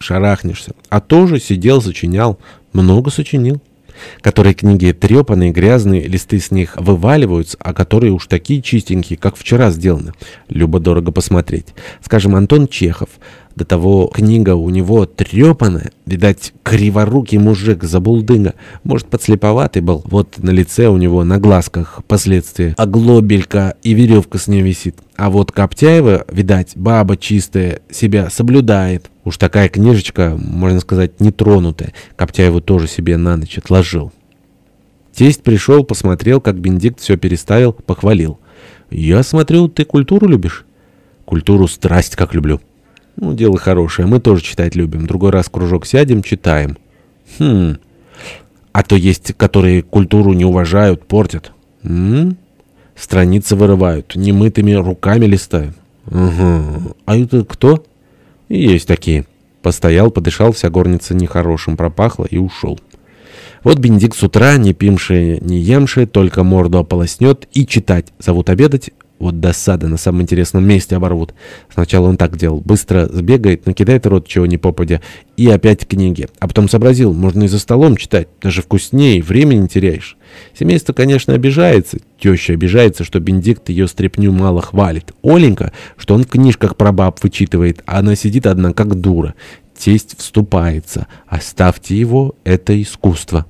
шарахнешься. А тоже сидел, сочинял, много сочинил. Которые книги трепанные, грязные, листы с них вываливаются, а которые уж такие чистенькие, как вчера сделаны. Любо-дорого посмотреть. Скажем, Антон Чехов. До того книга у него трепаная. Видать, криворукий мужик, забулдыга. Может, подслеповатый был. Вот на лице у него, на глазках последствия. Оглобелька и веревка с ней висит. А вот Коптяева, видать, баба чистая, себя соблюдает. Уж такая книжечка, можно сказать, нетронутая. Коптяеву тоже себе на ночь отложил. Тесть пришел, посмотрел, как Бенедикт все переставил, похвалил. «Я смотрю, ты культуру любишь?» «Культуру страсть как люблю». Ну, дело хорошее. Мы тоже читать любим. Другой раз кружок сядем, читаем. Хм. А то есть, которые культуру не уважают, портят. М? Страницы вырывают, немытыми руками листают. Угу. А это кто? Есть такие. Постоял, подышал, вся горница нехорошим пропахла и ушел. Вот Бенедикт с утра, не пимший, не емший, только морду ополоснет и читать. Зовут обедать, вот досада, на самом интересном месте оборвут. Сначала он так делал. Быстро сбегает, накидает рот чего не попадя. И опять книги. А потом сообразил, можно и за столом читать. Даже вкуснее, времени теряешь. Семейство, конечно, обижается. Теща обижается, что Бенедикт ее стряпню мало хвалит. Оленька, что он в книжках про баб вычитывает, а она сидит одна как дура. Тесть вступается. Оставьте его, это искусство.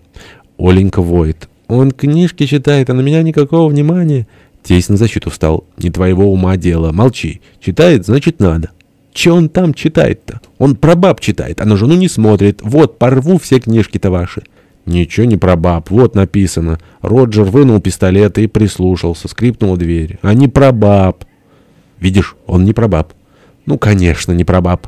Оленька воет. Он книжки читает, а на меня никакого внимания. Тесть на защиту встал. Не твоего ума дело. Молчи. Читает, значит надо. Че он там читает-то? Он про баб читает, а на жену не смотрит. Вот, порву все книжки-то ваши. Ничего не про баб. Вот написано. Роджер вынул пистолет и прислушался. Скрипнула дверь. А не про баб. Видишь, он не про баб. Ну, конечно, не про баб.